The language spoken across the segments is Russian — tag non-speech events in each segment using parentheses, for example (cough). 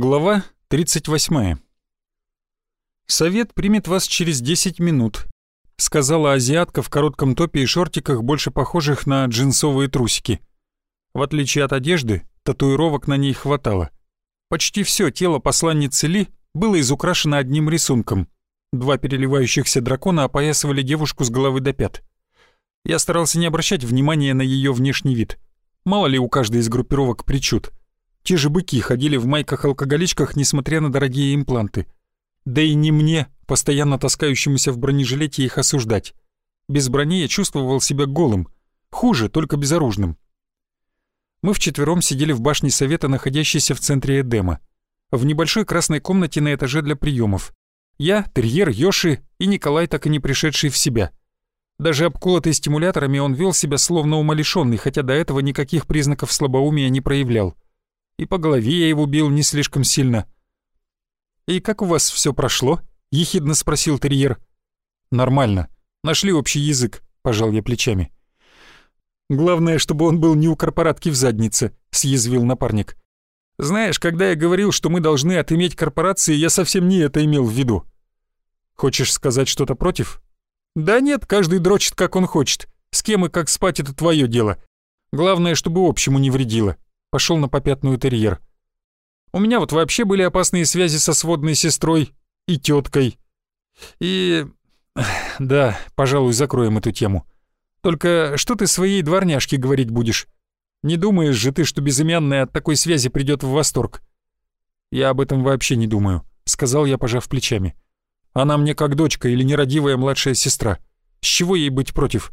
Глава 38. «Совет примет вас через 10 минут», — сказала азиатка в коротком топе и шортиках, больше похожих на джинсовые трусики. В отличие от одежды, татуировок на ней хватало. Почти все тело посланницы Ли было изукрашено одним рисунком. Два переливающихся дракона опоясывали девушку с головы до пят. Я старался не обращать внимания на ее внешний вид. Мало ли у каждой из группировок причуд — те же быки ходили в майках-алкоголичках, несмотря на дорогие импланты. Да и не мне, постоянно таскающемуся в бронежилете, их осуждать. Без брони я чувствовал себя голым. Хуже, только безоружным. Мы вчетвером сидели в башне совета, находящейся в центре Эдема. В небольшой красной комнате на этаже для приемов. Я, терьер, Йоши и Николай, так и не пришедший в себя. Даже обколотый стимуляторами он вел себя словно умалишенный, хотя до этого никаких признаков слабоумия не проявлял и по голове я его бил не слишком сильно. «И как у вас все прошло?» — ехидно спросил терьер. «Нормально. Нашли общий язык», — пожал я плечами. «Главное, чтобы он был не у корпоратки в заднице», — съязвил напарник. «Знаешь, когда я говорил, что мы должны отыметь корпорации, я совсем не это имел в виду». «Хочешь сказать что-то против?» «Да нет, каждый дрочит, как он хочет. С кем и как спать — это твое дело. Главное, чтобы общему не вредило пошел на попятную терьер. У меня вот вообще были опасные связи со сводной сестрой и теткой. И... Да, пожалуй, закроем эту тему. Только что ты своей дворняжке говорить будешь? Не думаешь же ты, что безымянная от такой связи придет в восторг? Я об этом вообще не думаю, сказал я, пожав плечами. Она мне как дочка или нерадивая младшая сестра. С чего ей быть против?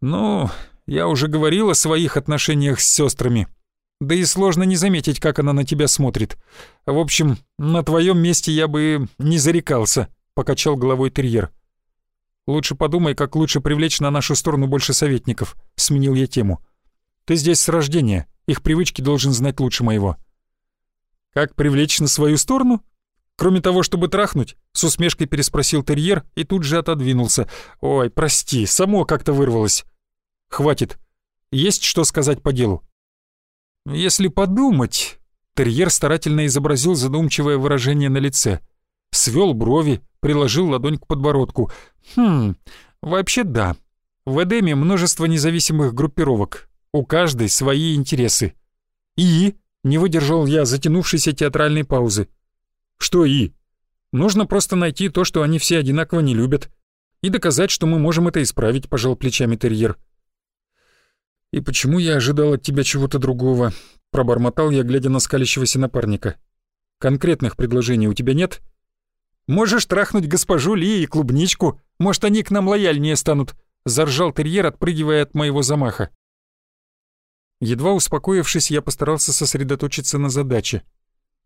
Ну, я уже говорил о своих отношениях с сестрами. Да и сложно не заметить, как она на тебя смотрит. В общем, на твоем месте я бы не зарекался», — покачал головой терьер. «Лучше подумай, как лучше привлечь на нашу сторону больше советников», — сменил я тему. «Ты здесь с рождения, их привычки должен знать лучше моего». «Как привлечь на свою сторону?» «Кроме того, чтобы трахнуть?» — с усмешкой переспросил терьер и тут же отодвинулся. «Ой, прости, само как-то вырвалось». «Хватит. Есть что сказать по делу?» Если подумать... Терьер старательно изобразил задумчивое выражение на лице. Свел брови, приложил ладонь к подбородку. Хм, вообще да. В Эдеме множество независимых группировок. У каждой свои интересы. И... Не выдержал я затянувшейся театральной паузы. Что и? Нужно просто найти то, что они все одинаково не любят. И доказать, что мы можем это исправить, пожал плечами терьер. «И почему я ожидал от тебя чего-то другого?» — пробормотал я, глядя на скалящегося напарника. «Конкретных предложений у тебя нет?» «Можешь трахнуть госпожу Ли и клубничку. Может, они к нам лояльнее станут», — заржал терьер, отпрыгивая от моего замаха. Едва успокоившись, я постарался сосредоточиться на задаче.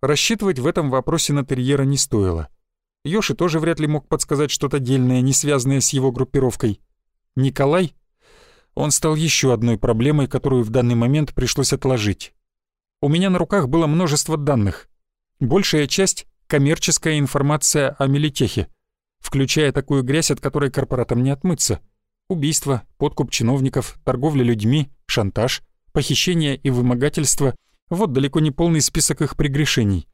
Рассчитывать в этом вопросе на терьера не стоило. Йоши тоже вряд ли мог подсказать что-то дельное, не связанное с его группировкой. Николай он стал еще одной проблемой, которую в данный момент пришлось отложить. У меня на руках было множество данных. Большая часть — коммерческая информация о Мелитехе, включая такую грязь, от которой корпоратам не отмыться. Убийство, подкуп чиновников, торговля людьми, шантаж, похищение и вымогательство — вот далеко не полный список их прегрешений.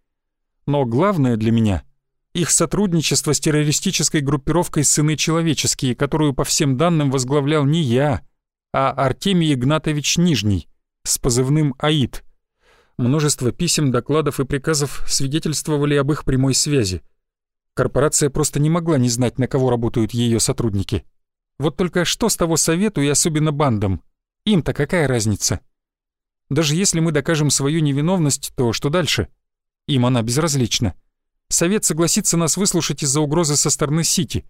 Но главное для меня — их сотрудничество с террористической группировкой «Сыны человеческие», которую по всем данным возглавлял не я, а Артемий Игнатович Нижний с позывным «Аид». Множество писем, докладов и приказов свидетельствовали об их прямой связи. Корпорация просто не могла не знать, на кого работают ее сотрудники. Вот только что с того совету и особенно бандам? Им-то какая разница? Даже если мы докажем свою невиновность, то что дальше? Им она безразлична. Совет согласится нас выслушать из-за угрозы со стороны Сити.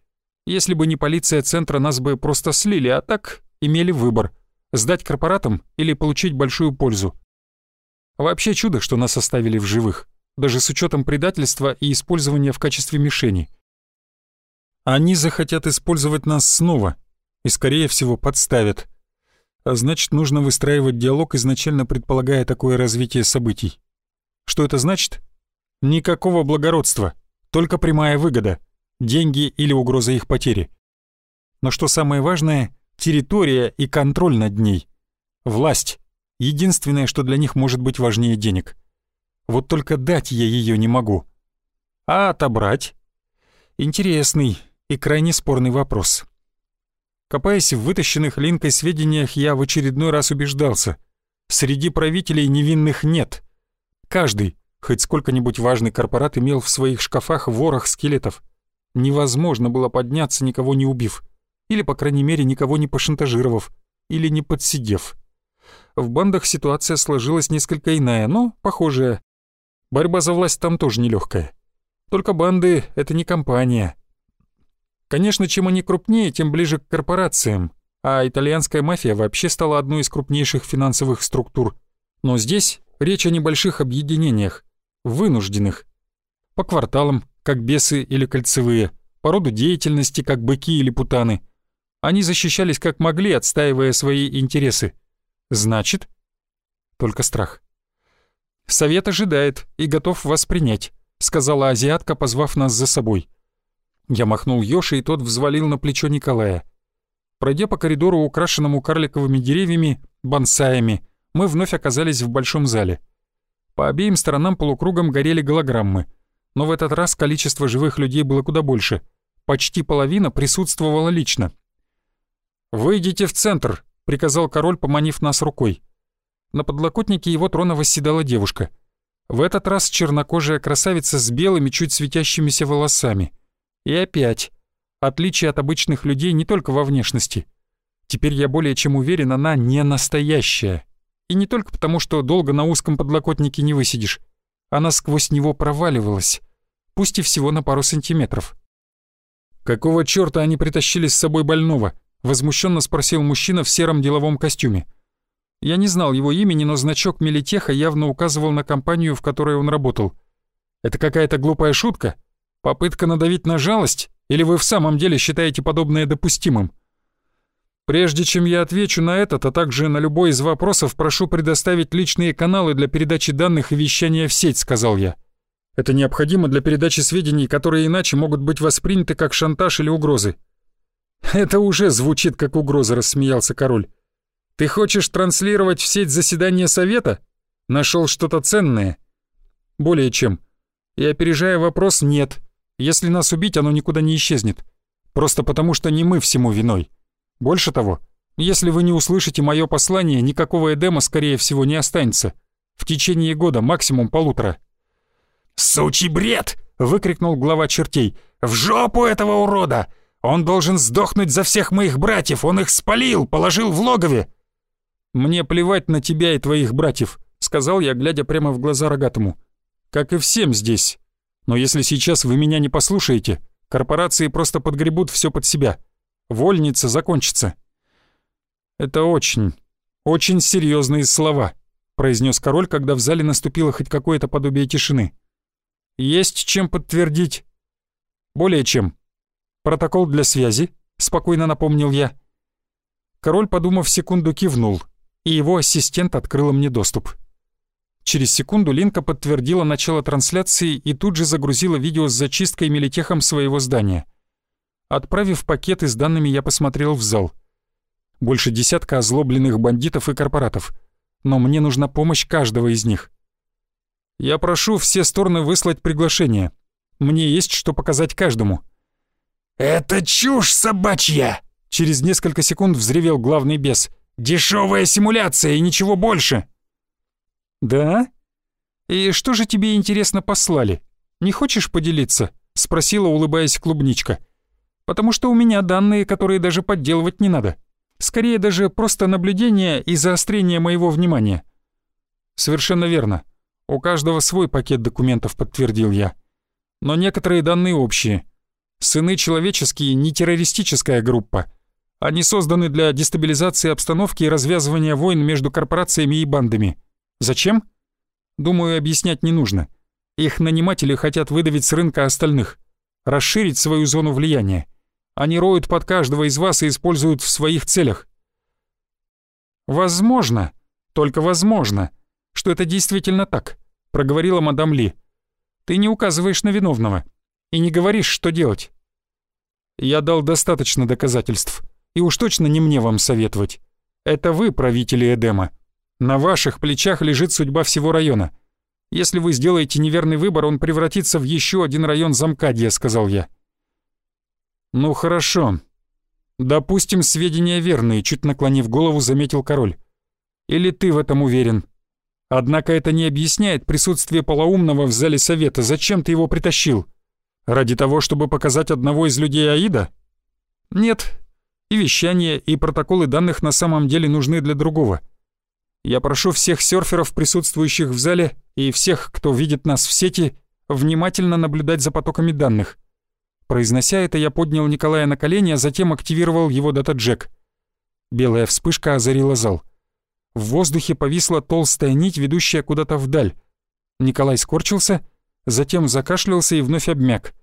Если бы не полиция центра, нас бы просто слили, а так имели выбор — сдать корпоратам или получить большую пользу. Вообще чудо, что нас оставили в живых, даже с учетом предательства и использования в качестве мишени. Они захотят использовать нас снова и, скорее всего, подставят. А значит, нужно выстраивать диалог, изначально предполагая такое развитие событий. Что это значит? Никакого благородства, только прямая выгода, деньги или угроза их потери. Но что самое важное, территория и контроль над ней. Власть — единственное, что для них может быть важнее денег. Вот только дать я ее не могу. А отобрать? Интересный и крайне спорный вопрос. Копаясь в вытащенных Линкой сведениях, я в очередной раз убеждался. Среди правителей невинных нет. Каждый, хоть сколько-нибудь важный корпорат, имел в своих шкафах ворох скелетов. Невозможно было подняться, никого не убив. Или, по крайней мере, никого не пошантажировав. Или не подсидев. В бандах ситуация сложилась несколько иная, но похожая. Борьба за власть там тоже нелегкая. Только банды — это не компания. Конечно, чем они крупнее, тем ближе к корпорациям, а итальянская мафия вообще стала одной из крупнейших финансовых структур. Но здесь речь о небольших объединениях, вынужденных. По кварталам, как бесы или кольцевые, по роду деятельности, как быки или путаны. Они защищались как могли, отстаивая свои интересы. Значит, только страх. «Совет ожидает и готов вас принять», — сказала азиатка, позвав нас за собой. Я махнул Ёше, и тот взвалил на плечо Николая. Пройдя по коридору, украшенному карликовыми деревьями, бонсаями, мы вновь оказались в большом зале. По обеим сторонам полукругом горели голограммы, но в этот раз количество живых людей было куда больше. Почти половина присутствовала лично. «Выйдите в центр», — приказал король, поманив нас рукой. На подлокотнике его трона восседала девушка. В этот раз чернокожая красавица с белыми, чуть светящимися волосами. И опять, отличие от обычных людей не только во внешности. Теперь я более чем уверен, она не настоящая. И не только потому, что долго на узком подлокотнике не высидишь. Она сквозь него проваливалась, пусть и всего на пару сантиметров. «Какого чёрта они притащили с собой больного?» — возмущенно спросил мужчина в сером деловом костюме. Я не знал его имени, но значок Мелитеха явно указывал на компанию, в которой он работал. Это какая-то глупая шутка? Попытка надавить на жалость? Или вы в самом деле считаете подобное допустимым? Прежде чем я отвечу на этот, а также на любой из вопросов, прошу предоставить личные каналы для передачи данных и вещания в сеть, сказал я. Это необходимо для передачи сведений, которые иначе могут быть восприняты как шантаж или угрозы. (laughs) Это уже звучит как угроза, рассмеялся король. Ты хочешь транслировать в сеть заседания совета? Нашел что-то ценное? Более чем. И опережая вопрос, нет. Если нас убить, оно никуда не исчезнет. Просто потому, что не мы всему виной. Больше того, если вы не услышите мое послание, никакого Эдема, скорее всего, не останется. В течение года, максимум полутора. «Сучий бред!» — выкрикнул глава чертей. «В жопу этого урода! Он должен сдохнуть за всех моих братьев! Он их спалил, положил в логове!» «Мне плевать на тебя и твоих братьев», — сказал я, глядя прямо в глаза рогатому. «Как и всем здесь. Но если сейчас вы меня не послушаете, корпорации просто подгребут все под себя. Вольница закончится». «Это очень, очень серьезные слова», — произнес король, когда в зале наступило хоть какое-то подобие тишины. «Есть чем подтвердить?» «Более чем. Протокол для связи», — спокойно напомнил я. Король, подумав секунду, кивнул — и его ассистент открыла мне доступ. Через секунду Линка подтвердила начало трансляции и тут же загрузила видео с зачисткой мелитехом своего здания. Отправив пакеты с данными, я посмотрел в зал. Больше десятка озлобленных бандитов и корпоратов. Но мне нужна помощь каждого из них. Я прошу все стороны выслать приглашение. Мне есть что показать каждому. «Это чушь собачья!» Через несколько секунд взревел главный бес — Дешевая симуляция и ничего больше!» «Да? И что же тебе, интересно, послали? Не хочешь поделиться?» — спросила, улыбаясь клубничка. «Потому что у меня данные, которые даже подделывать не надо. Скорее даже просто наблюдение и заострение моего внимания». «Совершенно верно. У каждого свой пакет документов», — подтвердил я. «Но некоторые данные общие. Сыны человеческие — не террористическая группа. Они созданы для дестабилизации обстановки и развязывания войн между корпорациями и бандами. Зачем? Думаю, объяснять не нужно. Их наниматели хотят выдавить с рынка остальных, расширить свою зону влияния. Они роют под каждого из вас и используют в своих целях. Возможно, только возможно, что это действительно так, проговорила мадам Ли. Ты не указываешь на виновного и не говоришь, что делать. Я дал достаточно доказательств. И уж точно не мне вам советовать. Это вы, правители Эдема. На ваших плечах лежит судьба всего района. Если вы сделаете неверный выбор, он превратится в еще один район Замкадья», — сказал я. «Ну хорошо. Допустим, сведения верные», — чуть наклонив голову, заметил король. «Или ты в этом уверен?» Однако это не объясняет присутствие полоумного в зале совета. Зачем ты его притащил? Ради того, чтобы показать одного из людей Аида? Нет. И вещание, и протоколы данных на самом деле нужны для другого. Я прошу всех серферов, присутствующих в зале, и всех, кто видит нас в сети, внимательно наблюдать за потоками данных. Произнося это, я поднял Николая на колени, а затем активировал его дата-джек. Белая вспышка озарила зал. В воздухе повисла толстая нить, ведущая куда-то вдаль. Николай скорчился, затем закашлялся и вновь обмяк.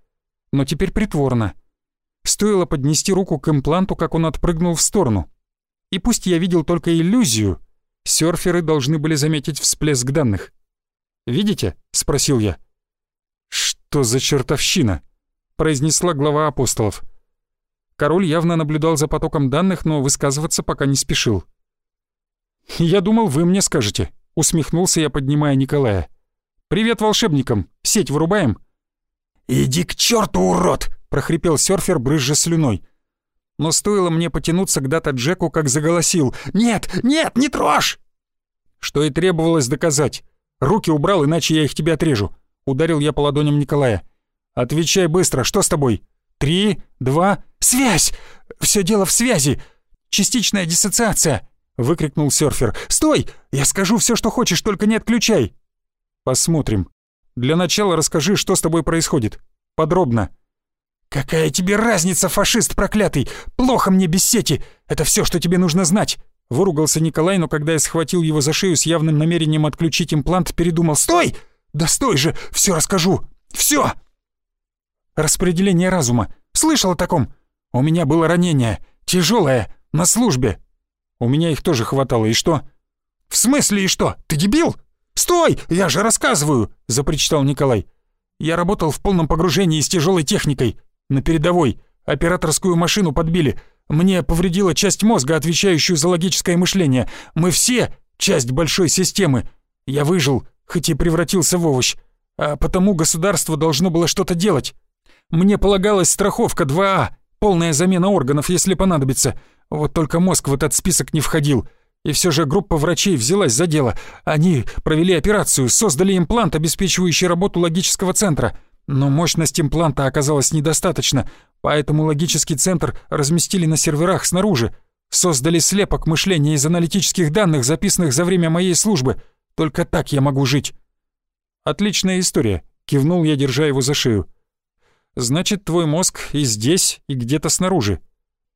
Но теперь притворно. Стоило поднести руку к импланту, как он отпрыгнул в сторону. И пусть я видел только иллюзию, серферы должны были заметить всплеск данных. «Видите?» — спросил я. «Что за чертовщина?» — произнесла глава апостолов. Король явно наблюдал за потоком данных, но высказываться пока не спешил. «Я думал, вы мне скажете», — усмехнулся я, поднимая Николая. «Привет волшебникам! Сеть вырубаем?» «Иди к черту, урод!» — прохрипел серфер, брызжа слюной. Но стоило мне потянуться к дата Джеку, как заголосил. «Нет, нет, не трожь!» Что и требовалось доказать. Руки убрал, иначе я их тебе отрежу. Ударил я по ладоням Николая. «Отвечай быстро, что с тобой?» «Три, два...» «Связь! Все дело в связи! Частичная диссоциация!» — выкрикнул серфер. «Стой! Я скажу все, что хочешь, только не отключай!» «Посмотрим. Для начала расскажи, что с тобой происходит. Подробно». «Какая тебе разница, фашист проклятый? Плохо мне без сети. Это все, что тебе нужно знать!» Выругался Николай, но когда я схватил его за шею с явным намерением отключить имплант, передумал. «Стой! Да стой же! Все расскажу! Все!» «Распределение разума. Слышал о таком? У меня было ранение. Тяжелое. На службе. У меня их тоже хватало, и что?» «В смысле и что? Ты дебил? Стой! Я же рассказываю!» — запричитал Николай. «Я работал в полном погружении с тяжелой техникой. На передовой. Операторскую машину подбили. Мне повредила часть мозга, отвечающую за логическое мышление. Мы все часть большой системы. Я выжил, хоть и превратился в овощ. А потому государство должно было что-то делать. Мне полагалась страховка 2А, полная замена органов, если понадобится. Вот только мозг в этот список не входил. И все же группа врачей взялась за дело. Они провели операцию, создали имплант, обеспечивающий работу логического центра. Но мощность импланта оказалась недостаточно, поэтому логический центр разместили на серверах снаружи. Создали слепок мышления из аналитических данных, записанных за время моей службы. Только так я могу жить. «Отличная история», — кивнул я, держа его за шею. «Значит, твой мозг и здесь, и где-то снаружи.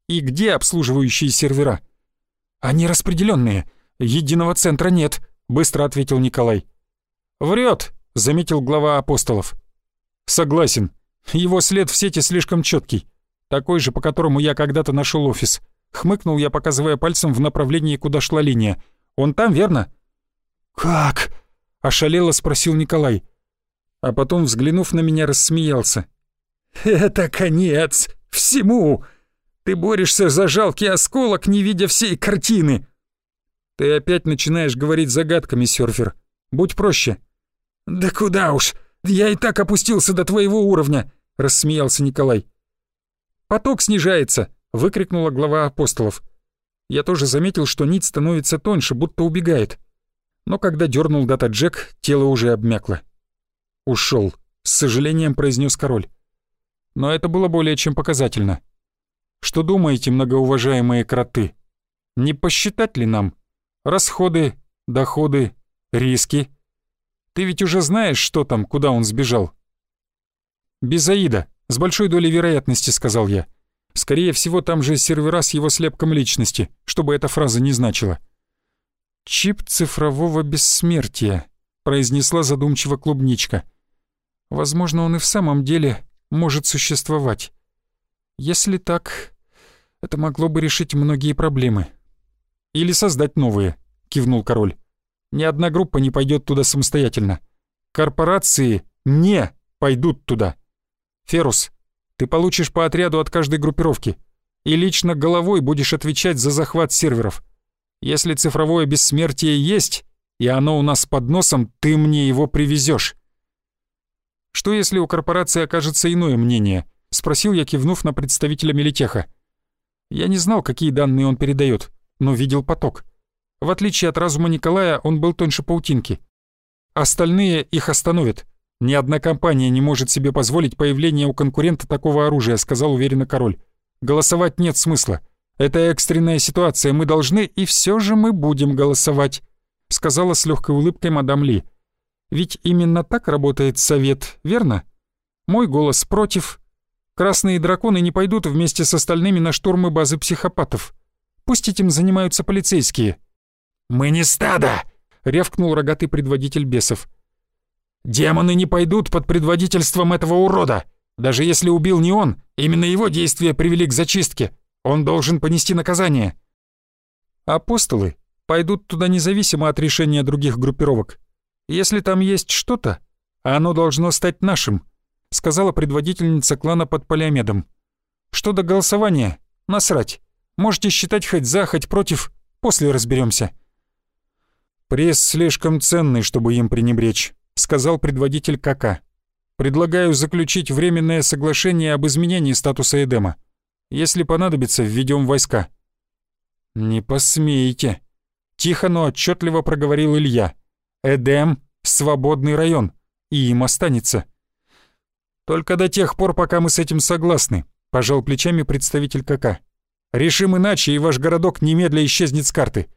И где обслуживающие сервера? Они распределенные. Единого центра нет, быстро ответил Николай. Врет, заметил глава апостолов. Согласен. Его след в сети слишком четкий. Такой же, по которому я когда-то нашел офис. Хмыкнул я, показывая пальцем в направлении, куда шла линия. Он там, верно? Как? Ошалело спросил Николай. А потом, взглянув на меня, рассмеялся. «Это конец всему!» Ты борешься за жалкий осколок, не видя всей картины. Ты опять начинаешь говорить загадками, серфер. Будь проще. Да куда уж, я и так опустился до твоего уровня, рассмеялся Николай. Поток снижается, выкрикнула глава апостолов. Я тоже заметил, что нить становится тоньше, будто убегает. Но когда дернул дата Джек, тело уже обмякло. Ушел, с сожалением произнес король. Но это было более чем показательно. Что думаете, многоуважаемые кроты? Не посчитать ли нам? Расходы, доходы, риски. Ты ведь уже знаешь, что там, куда он сбежал? Без Аида, с большой долей вероятности, сказал я. Скорее всего, там же сервера с его слепком личности, чтобы эта фраза не значила. «Чип цифрового бессмертия», — произнесла задумчиво клубничка. «Возможно, он и в самом деле может существовать. Если так, это могло бы решить многие проблемы. Или создать новые, кивнул король. Ни одна группа не пойдет туда самостоятельно. Корпорации не пойдут туда. Ферус, ты получишь по отряду от каждой группировки и лично головой будешь отвечать за захват серверов. Если цифровое бессмертие есть, и оно у нас под носом, ты мне его привезешь. Что если у корпорации окажется иное мнение? Спросил я, кивнув на представителя Мелитеха. Я не знал, какие данные он передает, но видел поток. В отличие от разума Николая, он был тоньше паутинки. Остальные их остановят. Ни одна компания не может себе позволить появление у конкурента такого оружия, сказал уверенно король. Голосовать нет смысла. Это экстренная ситуация, мы должны, и все же мы будем голосовать», — сказала с легкой улыбкой мадам Ли. «Ведь именно так работает совет, верно? Мой голос против. Красные драконы не пойдут вместе с остальными на штурмы базы психопатов. Пусть этим занимаются полицейские». «Мы не стадо!» — рявкнул рогатый предводитель бесов. «Демоны не пойдут под предводительством этого урода. Даже если убил не он, именно его действия привели к зачистке. Он должен понести наказание. Апостолы пойдут туда независимо от решения других группировок. Если там есть что-то, оно должно стать нашим, сказала предводительница клана под Полиомедом. Что до голосования, насрать. Можете считать хоть за, хоть против, после разберемся. Пресс слишком ценный, чтобы им пренебречь, сказал предводитель КК. Предлагаю заключить временное соглашение об изменении статуса Эдема. Если понадобится, введем войска». «Не посмейте!» Тихо, но отчетливо проговорил Илья. «Эдем — свободный район, и им останется». «Только до тех пор, пока мы с этим согласны», — пожал плечами представитель КК. «Решим иначе, и ваш городок немедля исчезнет с карты.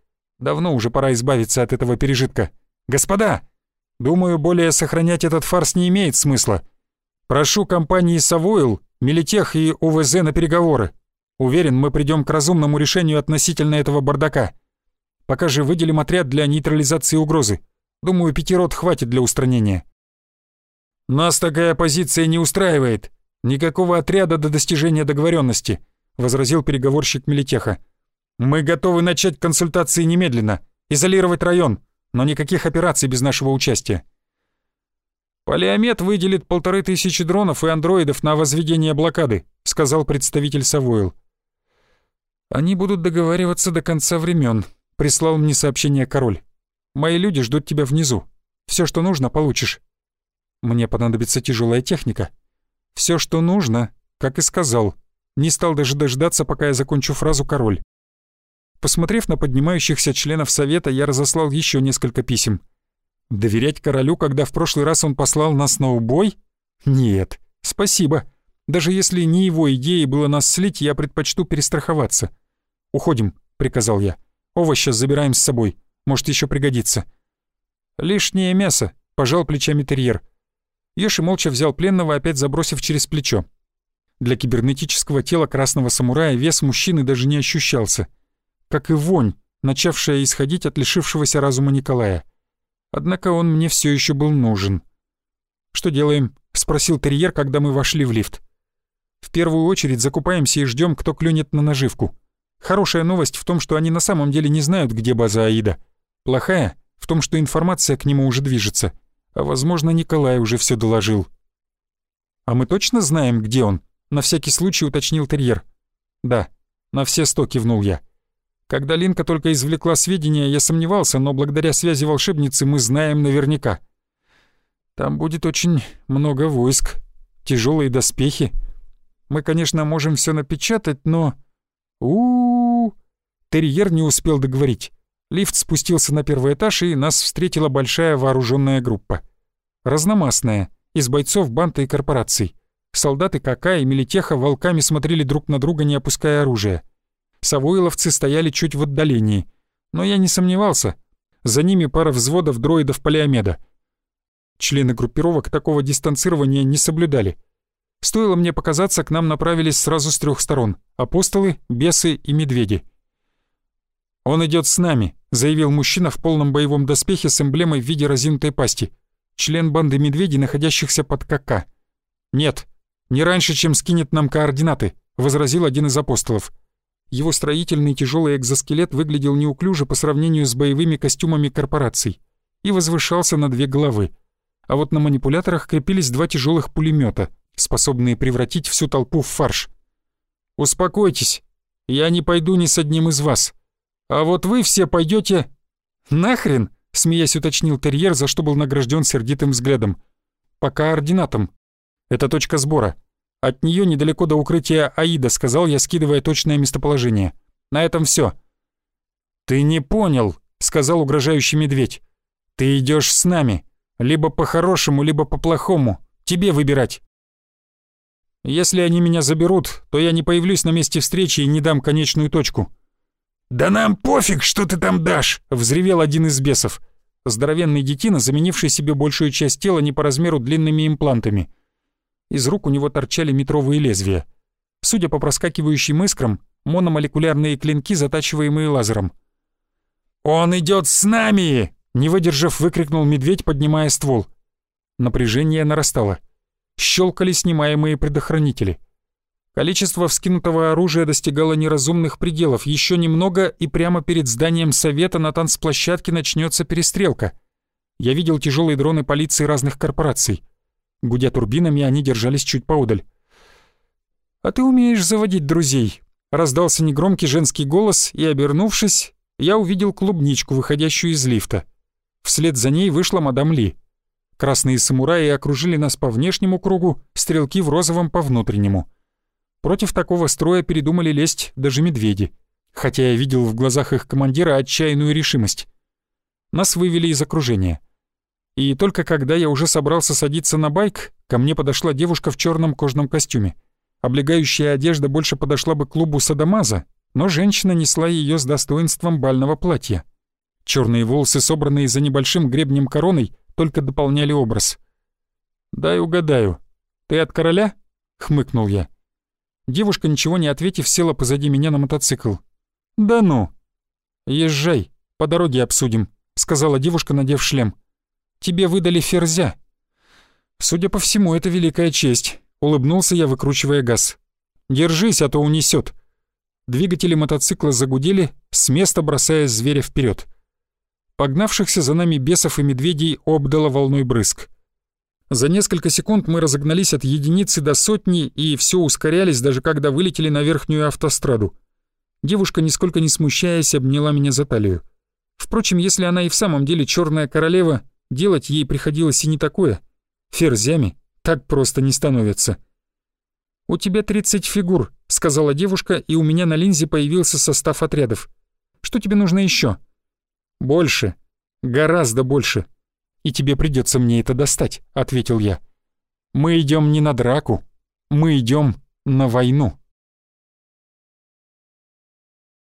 Давно уже пора избавиться от этого пережитка. Господа, думаю, более сохранять этот фарс не имеет смысла. Прошу компании «Савойл» Милитех и УВЗ на переговоры. Уверен, мы придем к разумному решению относительно этого бардака. Пока же выделим отряд для нейтрализации угрозы. Думаю, пяти рот хватит для устранения. Нас такая позиция не устраивает. Никакого отряда до достижения договоренности, возразил переговорщик Милитеха. Мы готовы начать консультации немедленно, изолировать район, но никаких операций без нашего участия. «Полиомет выделит полторы тысячи дронов и андроидов на возведение блокады», сказал представитель Савойл. «Они будут договариваться до конца времен», прислал мне сообщение король. «Мои люди ждут тебя внизу. Все, что нужно, получишь». «Мне понадобится тяжелая техника». Все, что нужно, как и сказал. Не стал даже дождаться, пока я закончу фразу «король». Посмотрев на поднимающихся членов совета, я разослал еще несколько писем. Доверять королю, когда в прошлый раз он послал нас на убой? Нет, спасибо. Даже если не его идеей было нас слить, я предпочту перестраховаться. «Уходим», — приказал я. «Овощи забираем с собой. Может, еще пригодится». «Лишнее мясо», — пожал плечами терьер. Еши молча взял пленного, опять забросив через плечо. Для кибернетического тела красного самурая вес мужчины даже не ощущался. Как и вонь, начавшая исходить от лишившегося разума Николая. Однако он мне все еще был нужен. «Что делаем?» — спросил терьер, когда мы вошли в лифт. «В первую очередь закупаемся и ждем, кто клюнет на наживку. Хорошая новость в том, что они на самом деле не знают, где база Аида. Плохая — в том, что информация к нему уже движется. А, возможно, Николай уже все доложил». «А мы точно знаем, где он?» — на всякий случай уточнил терьер. «Да, на все сто кивнул я. Когда Линка только извлекла сведения, я сомневался, но благодаря связи волшебницы мы знаем наверняка. Там будет очень много войск, тяжелые доспехи. Мы, конечно, можем все напечатать, но... у, -у, -у Терьер не успел договорить. Лифт спустился на первый этаж, и нас встретила большая вооруженная группа. Разномастная, из бойцов банта и корпораций. Солдаты КК и Мелитеха волками смотрели друг на друга, не опуская оружия. Савойловцы стояли чуть в отдалении, но я не сомневался. За ними пара взводов дроидов Полиомеда. Члены группировок такого дистанцирования не соблюдали. Стоило мне показаться, к нам направились сразу с трех сторон — апостолы, бесы и медведи. «Он идет с нами», — заявил мужчина в полном боевом доспехе с эмблемой в виде разинутой пасти. Член банды медведей, находящихся под КК. «Нет, не раньше, чем скинет нам координаты», — возразил один из апостолов. Его строительный тяжелый экзоскелет выглядел неуклюже по сравнению с боевыми костюмами корпораций и возвышался на две головы. А вот на манипуляторах крепились два тяжелых пулемета, способные превратить всю толпу в фарш. «Успокойтесь, я не пойду ни с одним из вас. А вот вы все пойдете «Нахрен?» — смеясь уточнил терьер, за что был награжден сердитым взглядом. «По координатам. Это точка сбора. От нее недалеко до укрытия Аида», — сказал я, скидывая точное местоположение. «На этом все. «Ты не понял», — сказал угрожающий медведь. «Ты идешь с нами. Либо по-хорошему, либо по-плохому. Тебе выбирать». «Если они меня заберут, то я не появлюсь на месте встречи и не дам конечную точку». «Да нам пофиг, что ты там дашь!» — взревел один из бесов. Здоровенный детина, заменивший себе большую часть тела не по размеру длинными имплантами. Из рук у него торчали метровые лезвия. Судя по проскакивающим искрам, мономолекулярные клинки, затачиваемые лазером. «Он идет с нами!» Не выдержав, выкрикнул медведь, поднимая ствол. Напряжение нарастало. Щелкали снимаемые предохранители. Количество вскинутого оружия достигало неразумных пределов. Еще немного, и прямо перед зданием совета на танцплощадке начнется перестрелка. Я видел тяжелые дроны полиции разных корпораций. Гудя турбинами, они держались чуть поодаль. «А ты умеешь заводить друзей?» Раздался негромкий женский голос, и, обернувшись, я увидел клубничку, выходящую из лифта. Вслед за ней вышла мадам Ли. Красные самураи окружили нас по внешнему кругу, стрелки в розовом по внутреннему. Против такого строя передумали лезть даже медведи, хотя я видел в глазах их командира отчаянную решимость. Нас вывели из окружения. И только когда я уже собрался садиться на байк, ко мне подошла девушка в черном кожаном костюме. Облегающая одежда больше подошла бы клубу Садамаза, но женщина несла ее с достоинством бального платья. Черные волосы, собранные за небольшим гребнем короной, только дополняли образ. «Дай угадаю. Ты от короля?» — хмыкнул я. Девушка, ничего не ответив, села позади меня на мотоцикл. «Да ну!» «Езжай, по дороге обсудим», — сказала девушка, надев шлем. «Тебе выдали ферзя». «Судя по всему, это великая честь», — улыбнулся я, выкручивая газ. «Держись, а то унесет. Двигатели мотоцикла загудели, с места бросая зверя вперед. Погнавшихся за нами бесов и медведей обдало волной брызг. За несколько секунд мы разогнались от единицы до сотни и все ускорялись, даже когда вылетели на верхнюю автостраду. Девушка, нисколько не смущаясь, обняла меня за талию. Впрочем, если она и в самом деле черная королева, делать ей приходилось и не такое. Ферзями так просто не становятся. «У тебя 30 фигур», — сказала девушка, и у меня на линзе появился состав отрядов. «Что тебе нужно еще? «Больше. Гораздо больше. И тебе придется мне это достать», — ответил я. «Мы идем не на драку. Мы идем на войну».